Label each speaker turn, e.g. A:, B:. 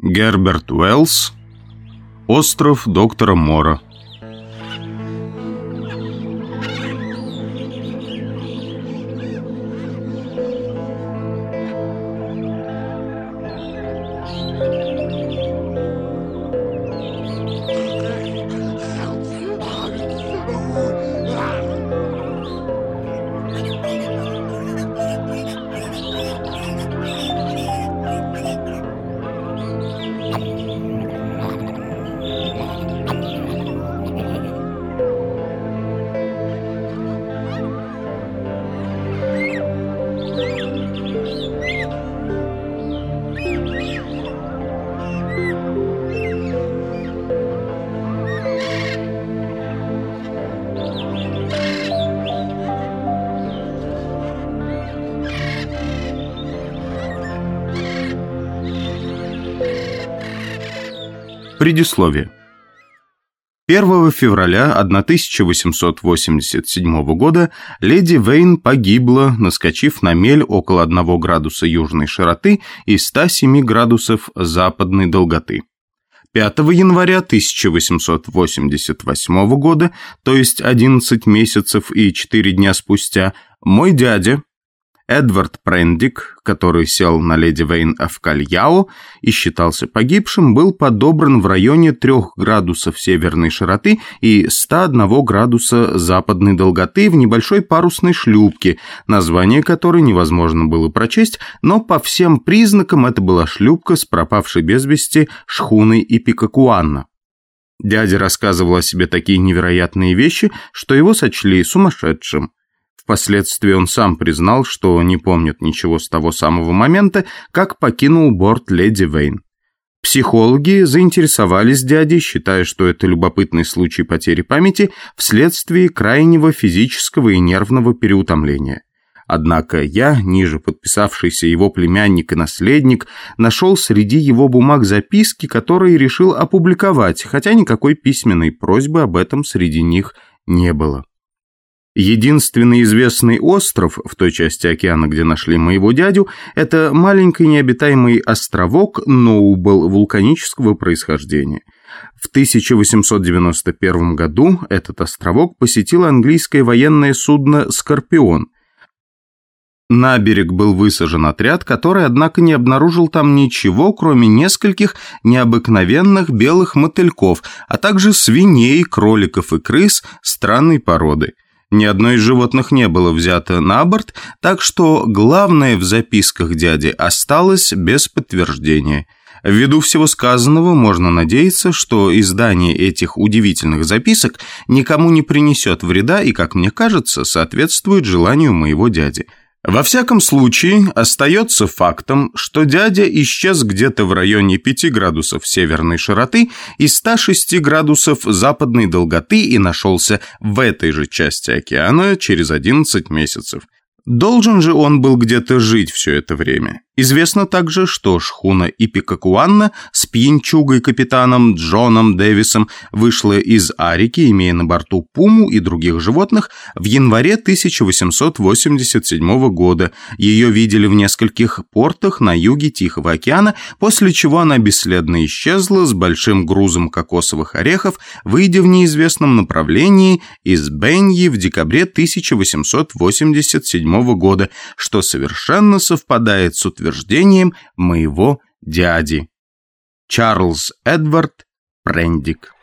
A: Герберт Уэллс. Остров доктора Мора Предисловие. 1 февраля 1887 года леди Вейн погибла, наскочив на мель около 1 градуса южной широты и 107 градусов западной долготы. 5 января 1888 года, то есть 11 месяцев и 4 дня спустя, мой дядя, Эдвард Прендик, который сел на леди Вейн в Кальяо и считался погибшим, был подобран в районе 3 градусов северной широты и 101 градуса западной долготы в небольшой парусной шлюпке, название которой невозможно было прочесть, но по всем признакам это была шлюпка с пропавшей без вести шхуной Ипикакуанна. Дядя рассказывал о себе такие невероятные вещи, что его сочли сумасшедшим. Впоследствии он сам признал, что не помнит ничего с того самого момента, как покинул борт леди Вейн. Психологи заинтересовались дядей, считая, что это любопытный случай потери памяти вследствие крайнего физического и нервного переутомления. Однако я, ниже подписавшийся его племянник и наследник, нашел среди его бумаг записки, которые решил опубликовать, хотя никакой письменной просьбы об этом среди них не было. Единственный известный остров в той части океана, где нашли моего дядю, это маленький необитаемый островок Ноубл вулканического происхождения. В 1891 году этот островок посетил английское военное судно «Скорпион». На берег был высажен отряд, который, однако, не обнаружил там ничего, кроме нескольких необыкновенных белых мотыльков, а также свиней, кроликов и крыс странной породы. Ни одно из животных не было взято на борт, так что главное в записках дяди осталось без подтверждения. Ввиду всего сказанного, можно надеяться, что издание этих удивительных записок никому не принесет вреда и, как мне кажется, соответствует желанию моего дяди – во всяком случае, остается фактом, что дядя исчез где-то в районе 5 градусов северной широты и 106 градусов западной долготы и нашелся в этой же части океана через 11 месяцев. Должен же он был где-то жить все это время. Известно также, что шхуна Ипикакуанна с пьянчугой-капитаном Джоном Дэвисом вышла из Арики, имея на борту пуму и других животных, в январе 1887 года. Ее видели в нескольких портах на юге Тихого океана, после чего она бесследно исчезла с большим грузом кокосовых орехов, выйдя в неизвестном направлении из Беньи в декабре 1887 года, что совершенно совпадает с утверждением утверждением моего дяди. Чарльз Эдвард Прендик